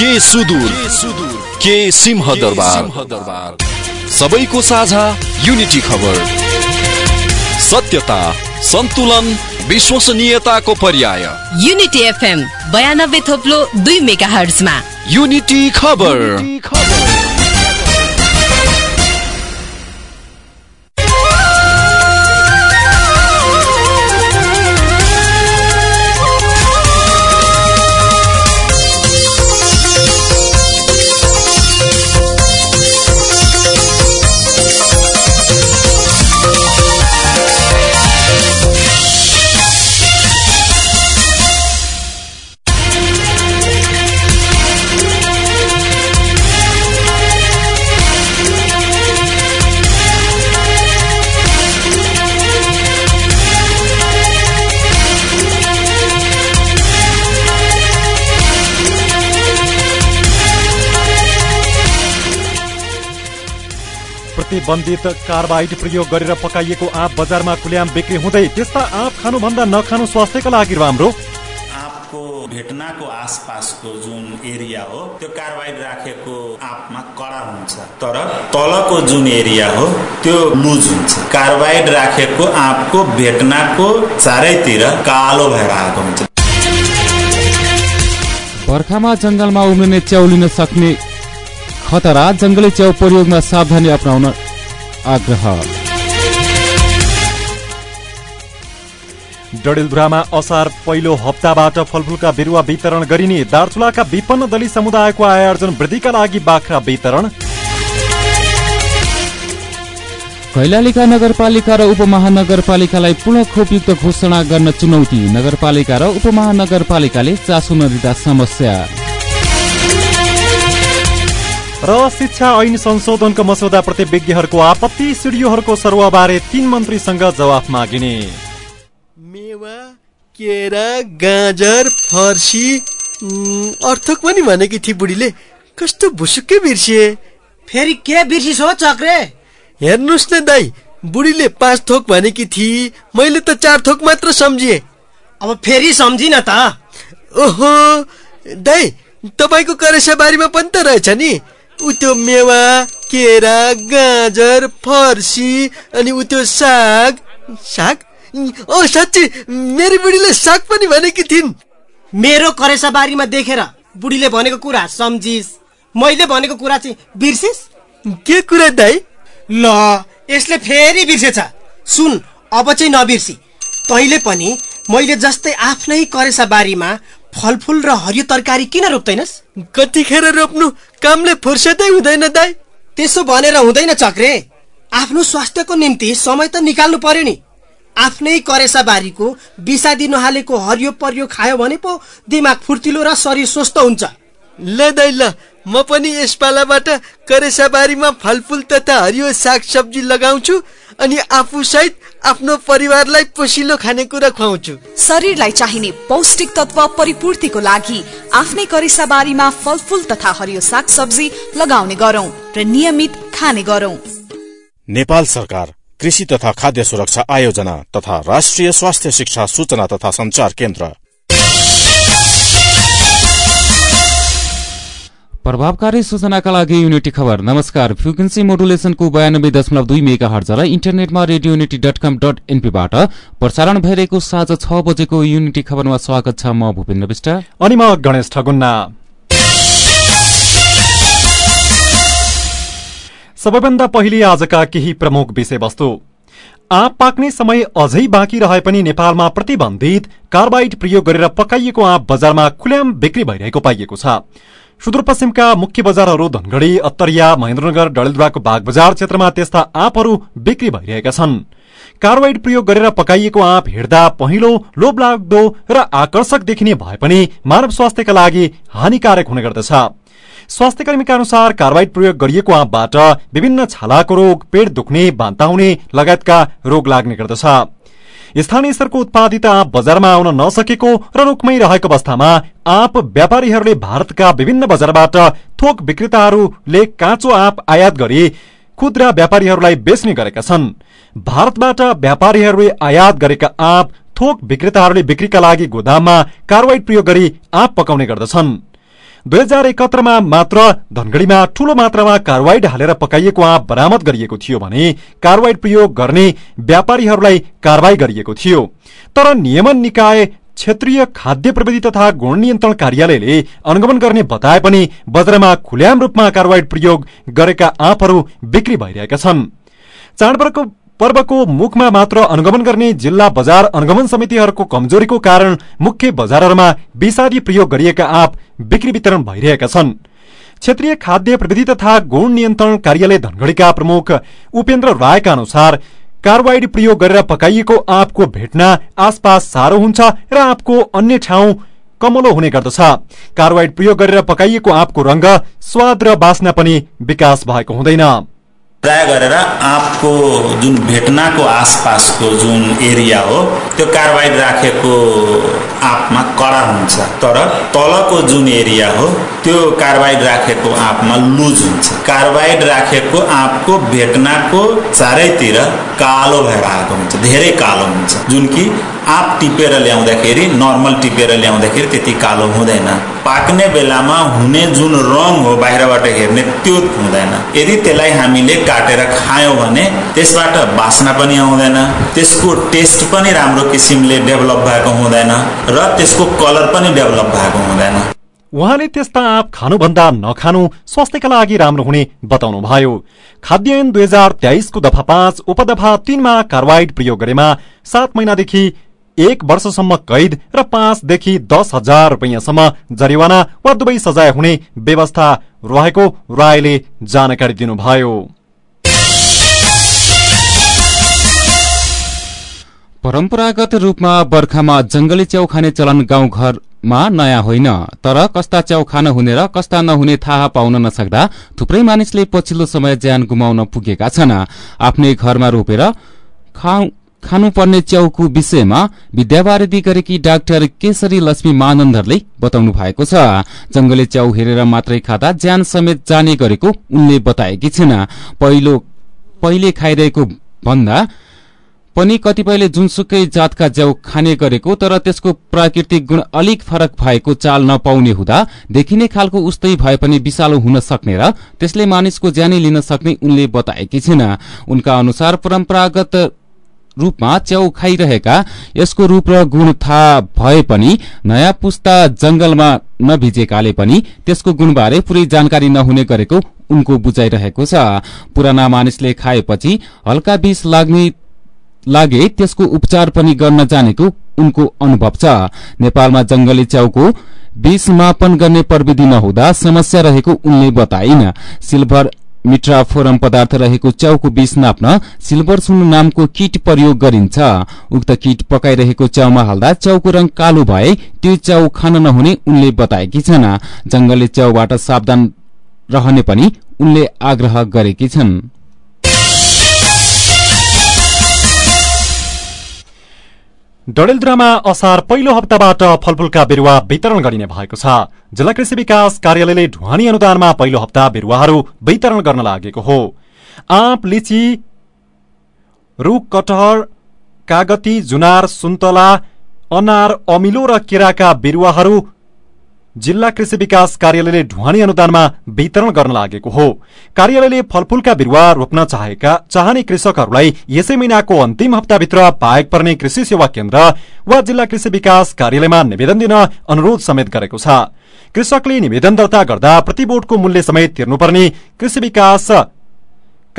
के सुदूर के सिंहदरबार सबैको साझा युनिटी खबर। सत्यता सन्तुलन विश्वसनीयताको पर्याय। युनिटी एफएम बयानब्बे थोप्लो दुई मेगा हर्जमा युनिटी खबर। प्रतिबन्धित कार्बाइड प्रयोग गरेर पकाइएको आँप बजारमा खुल्याम बिक्री हुँदै त्यस्ता आँप खानुभन्दा नखानु स्वास्थ्यका लागि राम्रो। आँपको भेटनाको आसपासको जुन एरिया हो त्यो कार्बाइड राखेको आँपमा कडा हुन्छ। तर तलको जुन एरिया हो त्यो लुज हुन्छ। कार्बाइड राखेको आँपको भेटनाको चारैतिर कालो भएर आएको हुन्छ। बर्खामा जङ्गलमा उम्रिने च्याउ लिन सक्ने खतरा जङ्गली च्याउ प्रयोगमा सावधानी अपनाउन आग्रह। डडेलधुरामा असार पहिलो हप्ताबाट फलफुलका बिरुवा वितरण गरिने दार्चुलाका विपन्न दलित समुदायको आय आर्जन वृद्धिका लागि बाख्रा वितरण। कैलालीका नगरपालिका र उपमहानगरपालिकालाई पुनः खोपयुक्त घोषणा गर्न चुनौती। नगरपालिका र उपमहानगरपालिकाले चासो नदिँदा समस्या। र शिक्षा ऐन संशोधनको मसौदाप्रति विज्ञहरूको आपत्ति सिडिओहरूको सर्वबारे तीन मन्त्रीसँग जवाफ मागिने। मेवा केरा गाजर फर्सी अर्थक पनि भनेकी थिए बुढीले कस्तो भुसुक्कै बिर्सिए। फेरि के बिर्सिस हो चक्रे? हेर्नुहोस् न दाई बुढीले पाँच थोक भनेकी थिए मैले त चार थोक मात्र सम्झिए। अब फेरि सम्झिन त। ओहो दाई तपाईँको करेसाबारीमा पनि त रहेछ नि? उ त्यो मेवा केरा गाजर फर्सी अनि उ त्यो साग। साग? ओ साँच्ची मेरी बुढीले साग पनि भनेकी थिइन्। मेरो करेसा बारीमा देखेर बुढीले भनेको कुरा सम्झिस। मैले भनेको कुरा चाहिँ बिर्सिस? के कुरा दाई? ल यसले फेरि बिर्सेछ। सुन अब चाहिँ नबिर्सी। तैँले पनि मैले जस्तै आफ्नै करेसा बारीमा फलफुल र हरियो तरकारी किन रोप्दैनस्? कतिखेर रोप्नु कामले फुर्सदै हुँदैन दाई। त्यसो भनेर हुँदैन चक्रे। आफ्नो स्वास्थ्यको निम्ति समय त निकाल्नु पर्यो नि। आफ्नै करेसा बारीको बिसादी नहालेको हरियो परियो खायो भने पो दिमाग फुर्तिलो र शरीर स्वस्थ हुन्छ। ल म पनि यस पालाबाट करेसाबारीमा फलफुल तथा हरियो साग सब्जी लगाउँछु अनि आफू सहित आफ्नो परिवारलाई पोसिलो खानेकुरा खुवाउँछु। शरीरलाई चाहिने पौष्टिक तत्व परिपूर्तिको लागि आफ्नै करिसाबारीमा फलफुल तथा हरियो साग सब्जी लगाउने गरौं र नियमित खाने गरौं। नेपाल सरकार कृषि तथा खाद्य सुरक्षा आयोजना तथा राष्ट्रिय स्वास्थ्य शिक्षा सूचना तथा संचार केन्द्र। प्रभावकारी सूचनाका लागि युनिटी खबर। नमस्कार। फ्रिक्वेन्सी मोडुलेसनको बयानब्बे दशमलव दुई मेगा हर्ज र इन्टरनेटमा radio unity dot com dot एनपीबाट प्रसारण भइरहेको साँझ छ बजेको युनिटी खबरमा स्वागत छ म भूपेन्द्र विष्ट। अनि म गणेश ठगुन्ना। सबैभन्दा पहिले आजका केही प्रमुख विषयवस्तु। आँप पाक्ने समय अझै बाँकी रहे पनि नेपालमा प्रतिबन्धित कार्बाइड प्रयोग गरेर पकाइएको आँप बजारमा खुल्याम बिक्री भइरहेको पाइएको छ। सुदूरपश्चिमका मुख्य बजारहरू धनगढ़ी अत्तरिया महेन्द्रनगर डडेलधुराको बाग बजार क्षेत्रमा त्यस्ता आँपहरू बिक्री भइरहेका छन्। कार्बाइड प्रयोग गरेर पकाइएको आँप हेर्दा पहिलो लोभलाग्दो र आकर्षक देखिने भए पनि मानव स्वास्थ्यका लागि हानिकारक हुने गर्दछ। स्वास्थ्य कर्मीका अनुसार कार्बाइड प्रयोग गरिएको आँपबाट विभिन्न छालाको रोग पेट दुख्ने बान्ता हुने लगायतका रोग लाग्ने गर्दछ। स्थानीय स्तरको उत्पादित आँप बजारमा आउन नसकेको र रोकमै रहेको अवस्थामा आँप व्यापारीहरूले भारतका विभिन्न बजारबाट थोक विक्रेताहरूले काँचो आँप आयात गरी खुद्रा व्यापारीहरूलाई बेच्ने गरेका छन्। भारतबाट व्यापारीहरूले आयात गरेका आँप थोक विक्रेताहरूले बिक्रीका लागि गोदाममा कार्बाइड प्रयोग गरी आँप पकाउने गर्दछन्। दुई हजार एकहत्तरमा मात्र धनगढ़ीमा ठूलो मात्रामा कार्वाइड हालेर पकाइएको आँप बरामद गरिएको थियो भने कार्वाइड प्रयोग गर्ने व्यापारीहरूलाई कारवाही गरिएको थियो। तर नियमन निकाय क्षेत्रीय खाद्य प्रविधि तथा गुण नियन्त्रण कार्यालयले अनुगमन गर्ने बताए पनि बजारमा खुल्याम रूपमा कार्वाइड प्रयोग गरेका आँपहरू बिक्री भइरहेका छन्। चाडपर्वको पर्वको मुखमा मात्र अनुगमन गर्ने जिल्ला बजार अनुगमन समितिहरूको कमजोरीको कारण मुख्य बजारहरूमा विषादी प्रयोग गरिएका आँप बिक्री वितरण भइरहेका छन्। क्षेत्रीय खाद्य प्रविधि तथा गुण नियन्त्रण कार्यालय धनगढ़ीका प्रमुख उपेन्द्र रायका अनुसार कार्बाइड प्रयोग गरेर पकाइएको आँपको भेट्न आसपास साह्रो हुन्छ र आँपको अन्य ठाउँ कमलो हुने गर्दछ। कार्बाइड प्रयोग गरेर पकाइएको आँपको रंग स्वाद र बास्ना पनि विकास भएको हुँदैन। प्राय गरेर आँपको जुन भेटनाको आसपासको जुन एरिया हो त्यो कार्बाइड राखेको आँपमा कडा हुन्छ। तर तलको जुन एरिया हो त्यो कार्बाइड राखेको आँपमा लुज हुन्छ। कार्बाइड राखेको आँपको भेटनाको चारैतिर कालो भएर आएको हुन्छ। धेरै कालो हुन्छ। जुन कि आँप टिपेर ल्याउँदाखेरि नर्मल टिपेर ल्याउँदाखेरि त्यति कालो हुँदैन। पाक्ने बेलामा हुने जुन रङ हो बाहिरबाट हेर्ने त्यो हुँदैन। यदि त्यसलाई हामीले काटेर खायौँ भने त्यसबाट बास्ना पनि आउँदैन। त्यसको टेस्ट पनि राम्रो किसिमले डेभलप भएको हुँदैन। र त्यसको कलर पनि डेभलप भएको हुँदैन। उहाँले त्यस्ता आँप खानुभन्दा नखानु स्वास्थ्यका लागि राम्रो हुने बताउनुभयो। खाद्य ऐन दुई हजार तेइसको दफा पाँच उपदफा तीनमा कार्वाइड प्रयोग गरेमा सात महिनादेखि एक वर्षसम्म कैद र पाँचदेखि दस हजार रुपियाँसम्म जरिवाना वा दुवै सजाय हुने व्यवस्था रहेको रायले जानकारी दिनुभयो। परम्परागत रूपमा बर्खामा जंगली च्याउ खाने चलन गाउँघरमा नयाँ होइन। तर कस्ता च्याउ खान हुने र कस्ता नहुने थाहा पाउन नसक्दा थुप्रै मानिसले पछिल्लो समय ज्यान गुमाउन पुगेका छन्। आफ्नै घरमा रोपेर खानुपर्ने च्याउको विषयमा विद्यावारिधि गरेकी डाक्टर केशरी लक्ष्मी मानन्दरले बताउनु भएको छ। जंगली च्याउ हेरेर मात्रै खाँदा ज्यान समेत जाने गरेको उनले बताएकी छिन्। पहिले खाइरहेको भन्दा पनि कतिपयले जुनसुकै जातका च्याउ खाने गरेको तर त्यसको प्राकृतिक गुण अलिक फरक भएको चाल नपाउने हुँदा देखिने खालको उस्तै भए पनि विषालु हुन सक्ने र त्यसले मानिसको ज्यानै लिन सक्ने उनले बताएकी छिन् उनका अनुसार परम्परागत रूपमा च्याउ खाइरहेका यसको रूप र गुण थाहा भए पनि नयाँ पुस्ता जंगलमा नभिजेकाले पनि त्यसको गुणबारे पूरै जानकारी नहुने गरेको उनको बुझाइरहेको छ। पुराना मानिसले खाएपछि हल्का विष लाग्ने लागे त्यसको उपचार पनि गर्न जानेको उनको अनुभव छ। नेपालमा जंगली च्याउको विष मापन गर्ने प्रविधि नहुँदा समस्या रहेको उनले बताइन्। सिल्भर मिट्रा फोरम पदार्थ रहेको च्याउको विष नाप्न सिल्भर सुन नामको किट प्रयोग गरिन्छ। उक्त किट पकाइरहेको च्याउमा हाल्दा च्याउको रंग कालो भए त्यो च्याउ खान नहुने उनले बताएकी छन्। जंगली च्याउबाट सावधान रहने पनि उनले आग्रह गरेकी छन्। डडेलधुरामा असार पहिलो हप्ताबाट फलफूलका बिरुवा वितरण गरिने भएको छ। जिल्ला कृषि विकास कार्यालयले ढुवानी अनुदानमा पहिलो हप्ता बिरुवाहरू वितरण गर्न लागेको हो। आँप लिची रूख कटहर कागती जुनार सुन्तला अनार अमिलो र केराका बिरुवाहरू जिल्ला कृषि विकास कार्यालयले ढुवानी अनुदानमा वितरण गर्न लागेको हो। कार्यालयले फलफूलका बिरुवा रोप्न चाहेका चाहने कृषकहरूलाई यसै महिनाको अन्तिम हप्ताभित्र पाएक पर्ने कृषि सेवा केन्द्र वा जिल्ला कृषि विकास कार्यालयमा निवेदन दिन अनुरोध समेत गरेको छ। कृषकले निवेदन दर्ता गर्दा प्रति बोटको मूल्य समेत तिर्नुपर्ने कृषि विकास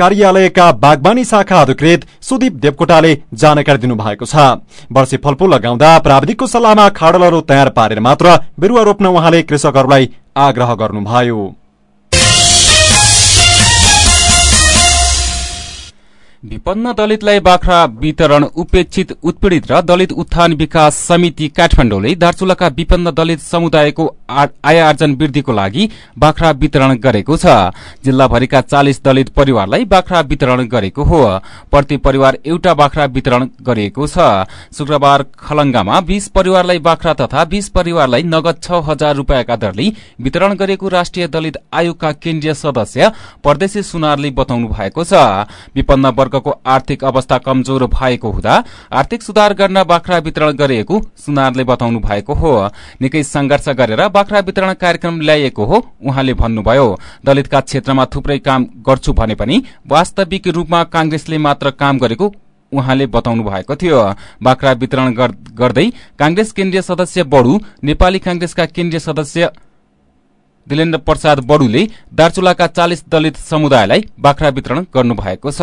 कार्यालयका बागवानी शाखा अधिकृत सुदीप देवकोटाले जानकारी दिनुभएको छ। वर्षी फलफूल लगाउँदा प्राविधिकको सल्लाहमा खाडलहरू तयार पारेर मात्र बिरुवा रोप्न उहाँले कृषकहरूलाई आग्रह गर्नुभयो। विपन्न दलितलाई बाख्रा वितरण उपेक्षित उत्पीड़ित र दलित उत्थान विकास समिति काठमाडौँले दार्चुलाका विपन्न दलित समुदायको आय आर्जन वृद्धिको लागि बाख्रा वितरण गरेको छ। जिल्लाभरिका चालिस दलित परिवारलाई बाख्रा वितरण गरेको हो। प्रति परिवार एउटा बाख्रा वितरण गरिएको छ। शुक्रबार खलंगामा बीस परिवारलाई बाख्रा तथा बीस परिवारलाई नगद छ हजार रूपियाँका दरले वितरण गरेको राष्ट्रिय दलित आयोगका केन्द्रीय सदस्य परदेशी सुनारले बताउनु भएको छ। विपन्न वर्गको आर्थिक अवस्था कमजोर भएको हुँदा आर्थिक सुधार गर्न बाख्रा वितरण गरिएको सुनारले बताउनु भएको हो। निकै संघर्ष गरेर बाख्रा वितरण कार्यक्रम ल्याइएको हो उहाँले भन्नुभयो दलितका क्षेत्रमा थुप्रै काम गर्छु भने पनि वास्तविक रूपमा कांग्रेसले मात्र काम गरेको उहाँले बताउनु भएको थियो। बाख्रा वितरण गर्दै कांग्रेस केन्द्रीय सदस्य बडु नेपाली कांग्रेसका केन्द्रीय सदस्य दिलेन्द्र प्रसाद बडुले दार्चुलाका चालिस दलित समुदायलाई बाख्रा वितरण गर्नुभएको छ।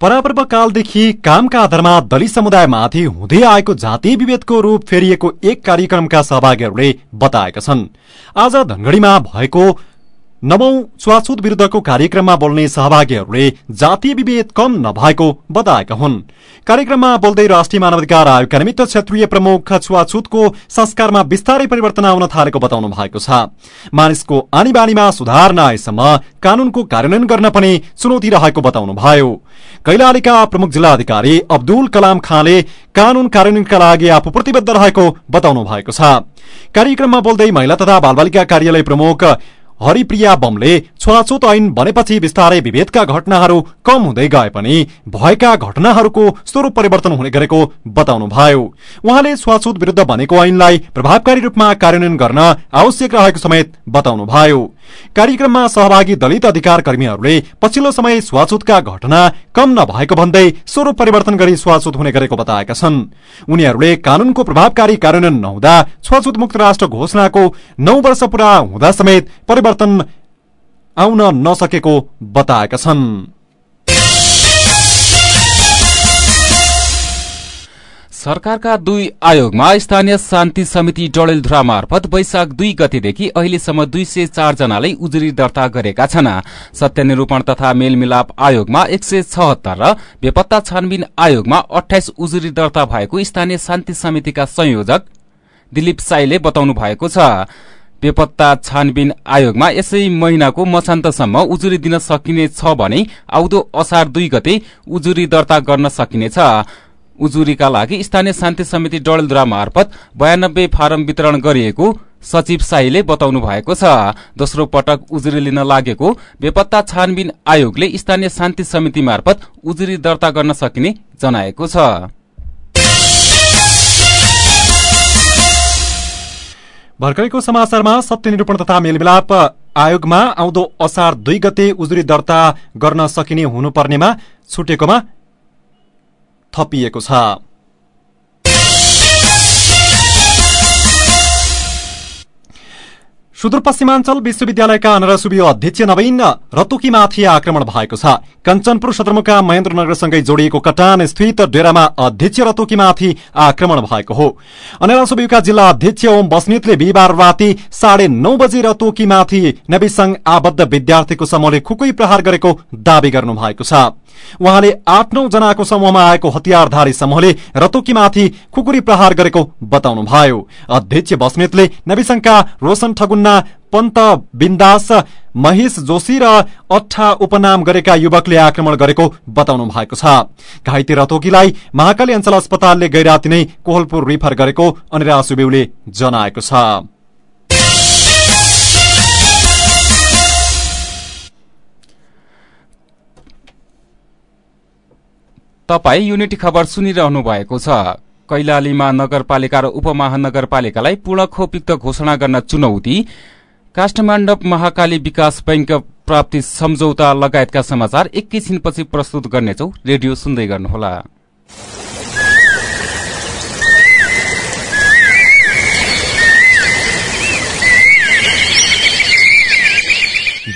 परापर्व कालदेखि कामका आधारमा दलित समुदायमाथि हुँदै आएको जातीय विभेदको रूप फेरिएको एक कार्यक्रमका सहभागीहरूले बताएका छन्। आज धनगढ़ीमा भएको नवौं छुवाछुत विरूद्धको कार्यक्रममा बोल्ने सहभागीहरूले जातीय विभेद कम नभएको बताएका हुन्। कार्यक्रममा बोल्दै राष्ट्रिय मानवाधिकार आयोगका निमित्त क्षेत्रीय प्रमुख छुवाछुतको संस्कारमा विस्तारै परिवर्तन आउन थालेको बताउनु भएको छ। मानिसको आनी बानीमा सुधार नआएसम्म कानूनको कार्यान्वयन गर्न पनि चुनौती रहेको बताउनुभयो। कैलालीका प्रमुख जिल्ला अधिकारी अब्दुल कलाम खाँले कानून कार्यान्वयनका लागि आफू प्रतिबद्ध रहेको बताउनु भएको छ। कार्यक्रममा बोल्दै महिला तथा बालबालिका कार्यालय प्रमुख हरिप्रिया बमले छुवाछुत ऐन बनेपछि विस्तारै विभेदका घटनाहरू कम हुँदै गए पनि भएका घटनाहरूको स्वरूप परिवर्तन हुने गरेको बताउनुभयो। उहाँले छुवाछुत विरूद्ध बनेको ऐनलाई प्रभावकारी रूपमा कार्यान्वयन गर्न आवश्यक रहेको समेत बताउनुभयो। कार्यक्रममा सहभागी दलित अधिकार कर्मीहरूले पछिल्लो समय छुवाछुतका घटना कम नभएको भन्दै स्वरूप परिवर्तन गरी छुवाछुत हुने गरेको बताएका छन्। उनीहरूले कानूनको प्रभावकारी कार्यान्वयन नहुँदा छुवाछुत मुक्त राष्ट्र घोषणाको नौ वर्ष पूरा हुँदा समेत परिवर्तन आउन नसकेको बताएका छन्। सरकारका दुई आयोगमा स्थानीय शान्ति समिति डडेलधुरा मार्फत वैशाख दुई गतेदेखि अहिलेसम्म दुई सय चारजनाले उजुरी दर्ता गरेका छन्। सत्यनिरूपण तथा मेलमिलाप आयोगमा एक सय छहत्तर र बेपत्ता छानबिन आयोगमा अठाइस उजुरी दर्ता भएको स्थानीय शान्ति समितिका संयोजक दिलीप साईले बताउनु भएको छ। बेपत्ता छानबिन आयोगमा यसै महिनाको मसान्तसम्म उजुरी दिन सकिने छ भने आउँदो असार दुई गते उजुरी दर्ता गर्न सकिनेछ। उजुरीका लागि स्थानीय शान्ति समिति डडेलधुरा मार्फत बयानब्बे फारम वितरण गरिएको सचिव शाहीले बताउनु भएको छ। दोस्रो पटक उजुरी लिन लागेको बेपत्ता छानबिन आयोगले स्थानीय शान्ति समिति मार्फत उजुरी दर्ता गर्न सकिने जनाएको छ। भर्खरैको समाचारमा सत्यनिरूपण तथा मेलमिलाप आयोगमा आउँदो असार दुई गते उजुरी दर्ता गर्न सकिने हुनुपर्नेमा छुटेकोमा थपिएको छ। सुदूरपश्चिमाञ्चल विश्वविद्यालयका अनरसुबी अध्यक्ष नवीन रतुकीमाथि आक्रमण भएको छ। कञ्चनपुर सदरमुका महेन्द्रनगरसँगै जोडिएको कटान स्थित डेरामा अध्यक्ष रतुकीमाथि आक्रमण भएको हो। अनरसुबीका जिल्ला अध्यक्ष ओम बस्नेतले बिहिबार राति साढे नौ बजे रतोकीमाथि नवीसंघ आबद्ध विद्यार्थीको समूहले खुकुई प्रहार गरेको दावी गर्नु भएको छ। उहाँले आठ नौ जनाको समूहमा आएको हतियारधारी समूहले रतोकीमाथि खुकुरी प्रहार गरेको बताउनुभयो। अध्यक्ष बस्नेतले नवीसंघका रोशन ठगुन्ना पन्त बिन्दास महेश जोशी र अठा उपनाम गरेका युवकले आक्रमण गरेको बताउनु भएको छ। घाइते रतोकीलाई महाकाली अञ्चल अस्पतालले गैराती नै कोहलपुर रिफर गरेको अनिरा सुबेउले जनाएको छ। तपाई युनिटी खबर सुनिरहनु भएको छ। कैलालीमा नगरपालिका र उपमहानगरपालिकालाई पूर्ण खोपयुक्त घोषणा गर्न चुनौती। काष्ठमाण्डप महाकाली विकास बैंक प्राप्ति सम्झौता लगायतका समाचार एकैछिनपछि प्रस्तुत गर्नेछौ। रेडियो सुन्दै गर्नुहोला।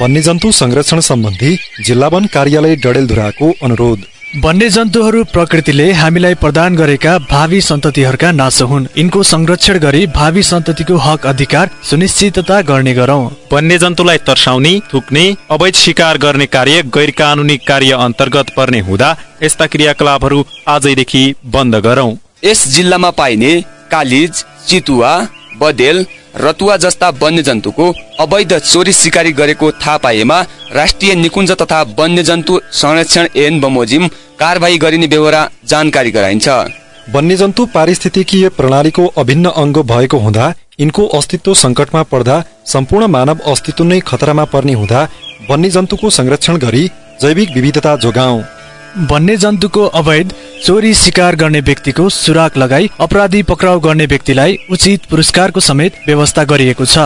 वन्यजन्तु संरक्षण सम्बन्धी जिल्ला वन कार्यालय डडेलधुराको अनुरोध। वन्यजन्तुहरू प्रकृतिले हामीलाई प्रदान गरेका भावी सन्ततिहरूका नासो हुन्। यिनको संरक्षण गरी भावी सन्ततिको हक अधिकार सुनिश्चितता गर्ने गरौं। वन्यजन्तुलाई तर्साउने थुक्ने अवैध शिकार गर्ने कार्य गैर कानूनी कार्य अन्तर्गत पर्ने हुँदा यस्ता क्रियाकलापहरू आजैदेखि बन्द गरौं। यस जिल्लामा पाइने कालिज चितुवा बदेल रतुवा जस्ता वन्यजन्तुको अवैध चोरी सिकारी गरेको थाहा पाएमा राष्ट्रिय निकुञ्ज तथा वन्यजन्तु संरक्षण एन बमोजिम कारवाही गरिने बेहोरा जानकारी गराइन्छ। वन्यजन्तु पारिस्थितिकीय प्रणालीको अभिन्न अङ्ग भएको हुँदा यिनको अस्तित्व संकटमा पर्दा सम्पूर्ण मानव अस्तित्व नै खतरामा पर्ने हुँदा वन्यजन्तुको संरक्षण गरी जैविक विविधता जोगाऊ वन्यजन्तुको अवैध चोरी शिकार गर्ने व्यक्तिको सुराक लगाई अपराधी पक्राउ गर्ने व्यक्तिलाई उचित पुरस्कारको समेत व्यवस्था गरिएको छ।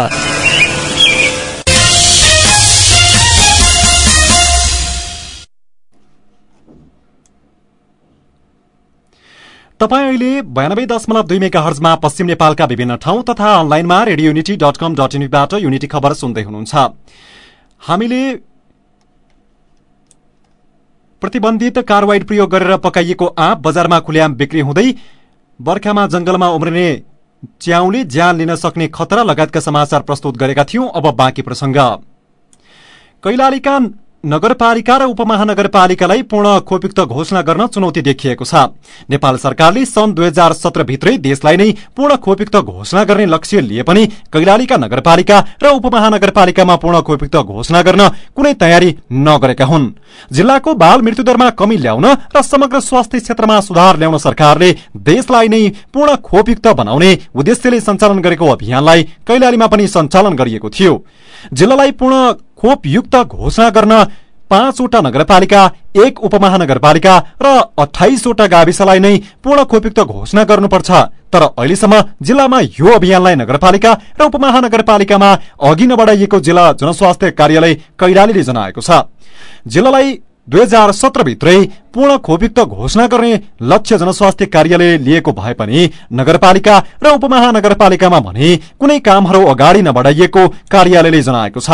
तपाईँ अहिले बयानब्बे दशमलव दुई मेगा हर्जमा पश्चिम नेपालका विभिन्न ठाउँ तथा अनलाइनमा radio unity dot com dot unity खबर सुन्दै हुनुहुन्छ। हामीले प्रतिबन्धित कार्वाइड प्रयोग गरेर पकाइएको आँप बजारमा खुल्याम बिक्री हुँदै बर्खामा जंगलमा उम्रिने च्याउले ज्यान लिन सक्ने खतरा लगायतका समाचार प्रस्तुत गरेका थियौं। अब बाँकी प्रसंग कैलालीका नगरपालिका र उपमहानगरपालिकालाई पूर्ण खोपयुक्त घोषणा गर्न चुनौती देखिएको छ। नेपाल सरकारले सन् दुई हजार सत्र भित्रै देशलाई नै पूर्ण खोपयुक्त घोषणा गर्ने लक्ष्य लिए पनि कैलालीका नगरपालिका र उपमहानगरपालिकामा पूर्ण खोपयुक्त घोषणा गर्न कुनै तयारी नगरेका हुन्। जिल्लाको बाल मृत्युदरमा कमी ल्याउन र समग्र स्वास्थ्य क्षेत्रमा सुधार ल्याउन सरकारले देशलाई नै पूर्ण खोपयुक्त बनाउने उद्देश्यले सञ्चालन गरेको अभियानलाई कैलालीमा पनि सञ्चालन गरिएको थियो। जिल्लालाई पूर्ण खोपयुक्त घोषणा गर्न पाँचवटा नगरपालिका एक उपमहानगरपालिका र अठाइसवटा गाविसलाई नै पूर्ण खोपयुक्त घोषणा गर्नुपर्छ। तर अहिलेसम्म जिल्लामा यो अभियानलाई नगरपालिका र उपमहानगरपालिकामा अघि नबढाइएको जिल्ला जनस्वास्थ्य कार्यालय कैलालीले जनाएको छ। जिल्लालाई दुई हजार सत्रभित्रै पूर्ण खोपयुक्त घोषणा गर्ने लक्ष्य जनस्वास्थ्य कार्यालयले लिएको भए पनि नगरपालिका र उपमहानगरपालिकामा भने कुनै कामहरू अगाडि नबढाइएको कार्यालयले जनाएको छ।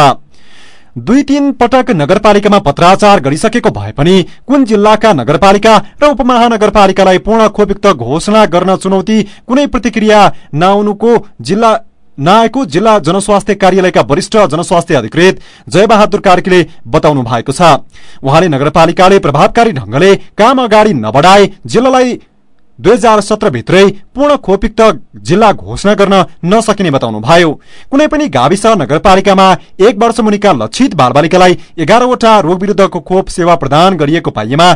दुई तीन पटक नगरपालिकामा पत्राचार गरिसकेको भए पनि कुन जिल्लाका नगरपालिका र उपमहानगरपालिकालाई पूर्ण खोपयुक्त घोषणा गर्न चुनौती कुनै प्रतिक्रिया नआउनुको जिल्ला नआएको जिल्ला जनस्वास्थ्य कार्यालयका वरिष्ठ जनस्वास्थ्य अधिकृत जयबहादुर कार्कीले बताउनु भएको छ। उहाँले नगरपालिकाले प्रभावकारी ढंगले काम अगाडि नबढाए जिल्लालाई दुई हजार सत्रभित्रै पूर्ण खोपयुक्त जिल्ला घोषणा गर्न नसकिने बताउनुभयो। कुनै पनि गाविस नगरपालिकामा एक वर्ष मुनिका लक्षित बालबालिकालाई एघारवटा रोग विरूद्धको खोप सेवा प्रदान गरिएको पाइएमा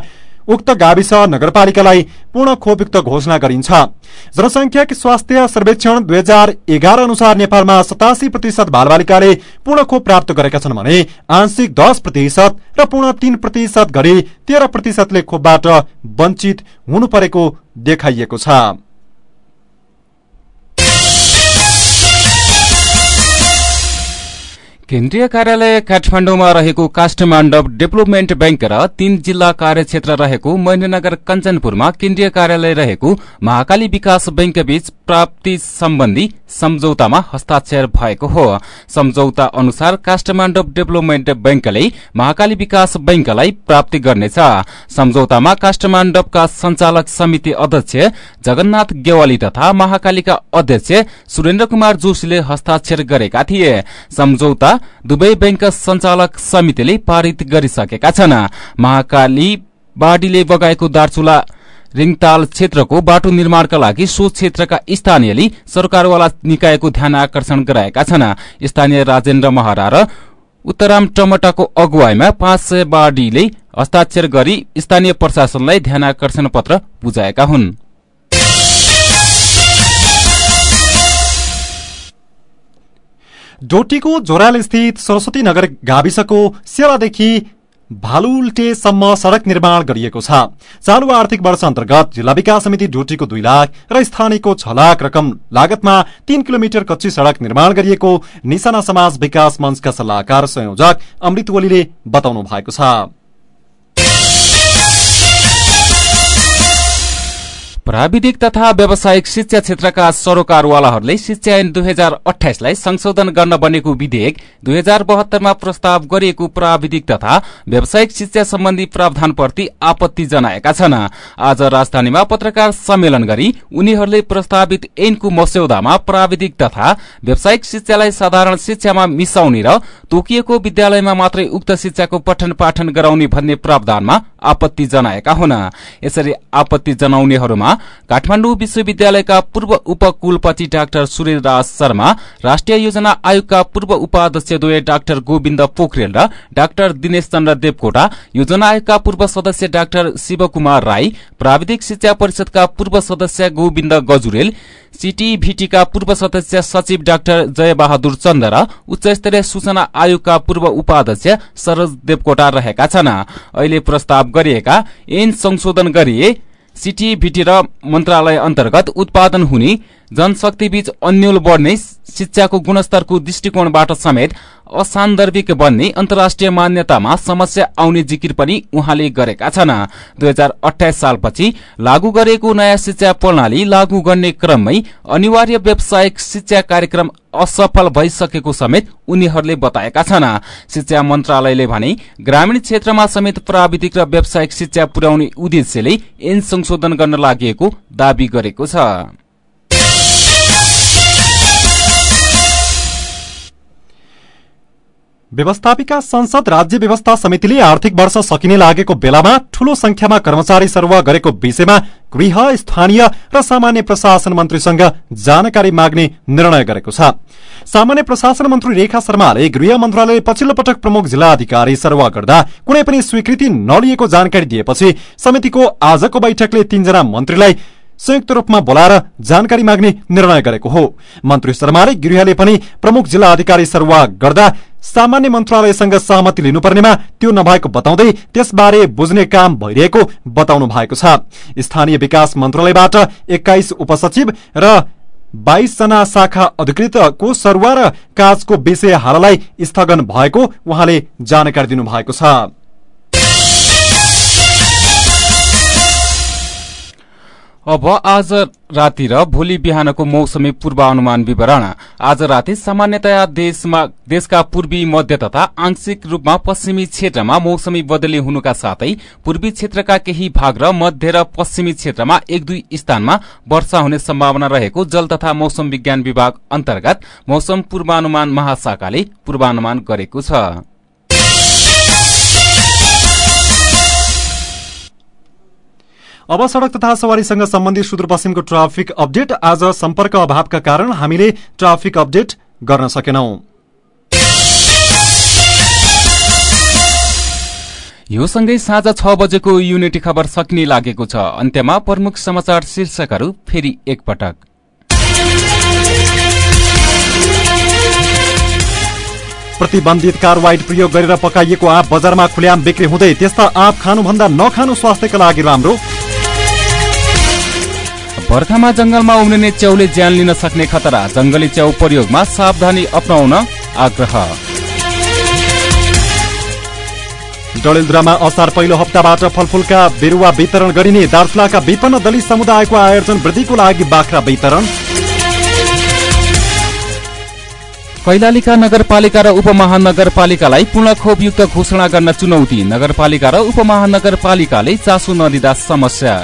उक्त गाविस नगरपालिकालाई पूर्ण खोपयुक्त घोषणा गरिन्छ। जनसंख्यक स्वास्थ्य सर्वेक्षण दुई हजार एघार अनुसार नेपालमा सतासी प्रतिशत बालबालिकाले पूर्ण खोप प्राप्त गरेका छन् भने आंशिक दस प्रतिशत र पूर्ण तीन प्रतिशत गरी तेह्र प्रतिशतले खोपबाट वञ्चित हुनु परेको देखाइएको छ। केन्द्रीय कार्यालय काठमाडौँमा रहेको काष्ठमाण्डव डेभलपमेन्ट ब्याङ्क र तीन जिल्ला कार्यक्षेत्र रहेको महेन्द्रनगर कञ्चनपुरमा केन्द्रीय कार्यालय रहेको महाकाली विकास ब्याङ्क बीच प्राप्ति सम्बन्धी सम्झौतामा हस्ताक्षर भएको हो। सम्झौता अनुसार काष्ठमाण्डव डेभलपमेन्ट ब्याङ्कले महाकाली विकास ब्याङ्कलाई प्राप्ति गर्नेछ। सम्झौतामा काष्ठमाण्डवका संचालक समिति अध्यक्ष जगन्नाथ गेवाली तथा महाकालीका अध्यक्ष सुरेन्द्र कुमार जोशीले हस्ताक्षर गरेका थिए। सम्झौता दुवै ब्याङ्क सञ्चालक समितिले पारित गरिसकेका छन्। महाकाली बाढीले बगाएको दार्चुला रिङताल क्षेत्रको बाटो निर्माणका लागि सो क्षेत्रका स्थानीयले सरकारवाला निकायको ध्यान आकर्षण गराएका छन्। स्थानीय राजेन्द्र महरा र उत्तराम टमटाको अगुवाईमा पाँच सय बाढीले हस्ताक्षर गरी स्थानीय प्रशासनलाई ध्यान आकर्षण पत्र बुझाएका हुन्। डोटीको जोराल स्थित सरस्वती नगर गाविसको सेवादेखि भालुल्टेसम्म सड़क निर्माण गरिएको छ। चालु आर्थिक वर्ष अन्तर्गत जिल्ला विकास समिति डोटीको दुई लाख र स्थानीयको छ लाख रकम लागतमा तीन किलोमिटर कच्ची सड़क निर्माण गरिएको निशाना समाज विकास मंचका सल्लाहकार संयोजक अमृत ओलीले बताउनु भएको छ। प्राविधिक तथा व्यावसायिक शिक्षा क्षेत्रका सरोकारवालाहरूले शिक्षा ऐन दुई हजार अठाइसलाई संशोधन गर्न बनेको विधेयक दुई हजार बहत्तरमा प्रस्ताव गरिएको प्राविधिक तथा व्यावसायिक शिक्षा सम्बन्धी प्रावधानप्रति आपत्ति जनाएका छन्। आज राजधानीमा पत्रकार सम्मेलन गरी उनीहरूले प्रस्तावित ऐनको मस्यौदामा प्राविधिक तथा व्यावसायिक शिक्षालाई साधारण शिक्षामा मिसाउने र तोकिएको विद्यालयमा मात्रै उक्त शिक्षाको पठन गराउने भन्ने प्रावधानमा आपत्ति जनाएका हुन्। यसरी आपत्ति जनाउनेहरूमा काठमाडौँ विश्वविद्यालयका पूर्व उपकुलपति डाक्टर सूर्यराज शर्मा राष्ट्रिय योजना आयोगका पूर्व उपाध्यक्षद्वय डाक्टर गोविन्द पोखरेल र डाक्टर दिनेश चन्द्र देवकोटा योजना आयोगका पूर्व सदस्य डाक्टर शिवकुमार राई प्राविधिक शिक्षा परिषदका पूर्व सदस्य गोविन्द गजुरेल सीटीभीटीका पूर्व सदस्य सचिव डाक्टर जयबहादुर चन्द र उच्च स्तरीय सूचना आयोगका पूर्व उपाध्यक्ष सरोज देवकोटा रहेका छन्। अहिले प्रस्ताव गरिएका ऐन संशोधन गरिए सीटीभीटी र मन्त्रालय अन्तर्गत उत्पादन हुने जनशक्तिबीच अन्यल बढ़ने शिक्षाको गुणस्तरको दृष्टिकोणबाट समेत असान्दर्भिक बन्ने अन्तर्राष्ट्रिय मान्यतामा समस्या आउने जिकिर पनि उहाँले गरेका छन्। दुई हजार अठाइस सालपछि लागू गरेको नयाँ शिक्षा प्रणाली लागू गर्ने क्रममै अनिवार्य व्यावसायिक शिक्षा कार्यक्रम असफल भइसकेको समेत उनीहरूले बताएका छन्। शिक्षा मन्त्रालयले भने ग्रामीण क्षेत्रमा समेत प्राविधिक र व्यावसायिक शिक्षा पुर्याउने उद्देश्यले ऐन संशोधन गर्न लागि दावी गरेको छ। व्यवस्थापिका संसद राज्य व्यवस्था समितिले आर्थिक वर्ष सकिने लागेको बेलामा ठूलो संख्यामा कर्मचारी सर्व गरेको विषयमा गृह स्थानीय र सामान्य प्रशासन मन्त्रीसँग जानकारी माग्ने निर्णय गरेको छ। सामान्य प्रशासन मन्त्री रेखा शर्माले गृह मन्त्रालयले पछिल्लो पटक प्रमुख जिल्ला अधिकारी सर्व गर्दा कुनै पनि स्वीकृति नलिएको जानकारी दिएपछि समितिको आजको बैठकले तीनजना मन्त्रीलाई संयुक्त रूपमा बोलाएर जानकारी माग्ने निर्णय गरेको हो। मन्त्री शर्माले गृहले पनि प्रमुख जिल्ला अधिकारी सरुवा गर्दा सामान्य मन्त्रालयसँग सहमति लिनुपर्नेमा त्यो नभएको बताउँदै त्यसबारे बुझ्ने काम भइरहेको बताउनु भएको छ। स्थानीय विकास मन्त्रालयबाट एक्काइस उपसचिव र बाइसजना शाखा अधिकृतको सरुवा र काजको विषय हाललाई स्थगन भएको उहाँले जानकारी दिनुभएको छ। अब आज राति र भोलि बिहानको मौसमी पूर्वानुमान विवरण। आज राति सामान्यतया देशमा देशका पूर्वी मध्य तथा आंशिक रूपमा पश्चिमी क्षेत्रमा मौसमी बदली हुनुका साथै पूर्वी क्षेत्रका केही भाग र मध्य र पश्चिमी क्षेत्रमा एक दुई स्थानमा वर्षा हुने सम्भावना रहेको जल तथा मौसम विज्ञान विभाग अन्तर्गत मौसम पूर्वानुमान महाशाखाले पूर्वानुमान गरेको छ। अब सड़क तथा सवारीसँग सम्बन्धित सुदूरपश्चिमको ट्राफिक अपडेट। आज सम्पर्क अभावका कारण हामीले ट्राफिक अपडेट गर्न सकेनौं। यो सँगै साँझ छ बजेको युनिटी खबर सकिने लागेको छ। अन्त्यमा प्रमुख समाचार शीर्षकहरू फेरि एकपटक। प्रतिबन्धित कारवाइड प्रयोग गरेर पकाइएको आँप बजारमा खुल्याम बिक्री हुँदै त्यस्ता आँप खानुभन्दा नखानु स्वास्थ्यका लागि राम्रो। बर्खामा जंगलमा उम्रिने च्याउले ज्यान लिन सक्ने खतरा जंगली च्याउ प्रयोगमा सावधानी अप्नाउन आग्रह। डडेलधुरामा असार पहिलो हप्ताबाट फलफूलका बिरुवा वितरण गरिने दार्चुलाका विपन्न दलित समुदायको आयोजन वृद्धिको लागि बाख्रा वितरण। कैलालीका नगरपालिका र उपमहानगरपालिकालाई पूर्ण खोपयुक्त घोषणा गर्न चुनौती नगरपालिका र उपमहानगरपालिकाले चासो नदिँदा समस्या।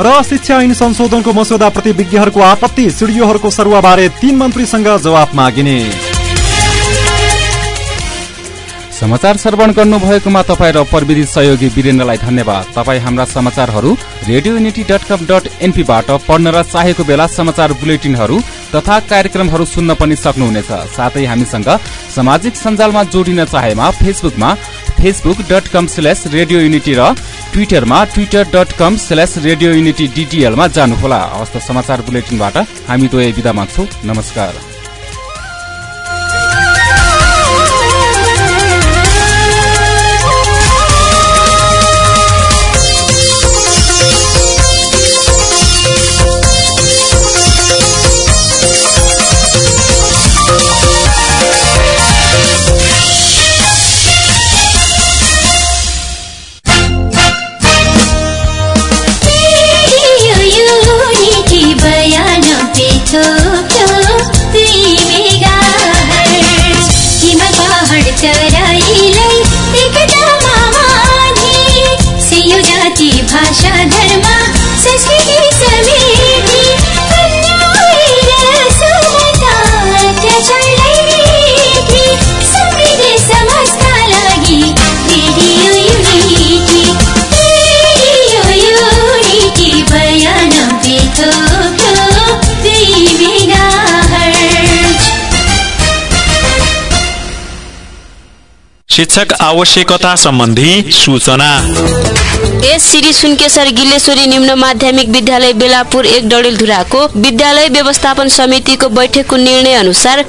र शिक्षा ऐन संशोधनको मस्यौदाप्रति विज्ञहरूको आपत्ति सिडिओहरूको सरुवाबारे तीन मन्त्रीसँग जवाफ मागिने। समाचार श्रवण गर्नुभएकोमा तपाईँ र प्रविधि सहयोगी वीरेन्द्रलाई धन्यवाद। तपाईँ हाम्रा समाचारहरू radio unity dot com dot एनपीबाट पढ्न र चाहेको बेला समाचार बुलेटिनहरू तथा कार्यक्रमहरू सुन्न पनि सक्नुहुनेछ। साथै हामीसँग सामाजिक सञ्जालमा जोडिन चाहेमा फेसबुकमा Facebook dot com slash radio unity र ट्विटरमा Twitter dot com slash radio unity डिटिएलमा जानुहोला। हस्त समाचार बुलेटिनबाट हामी दुवै विदा माग्छौ। नमस्कार। शिक्षक आवश्यकता सम्बन्धी सूचना। एस श्री सुनकेशर गिलेश्वरी निम्न माध्यमिक विद्यालय बेलापुर एक डडेलधुराको विद्यालय व्यवस्थापन समितिको बैठकको निर्णय अनुसार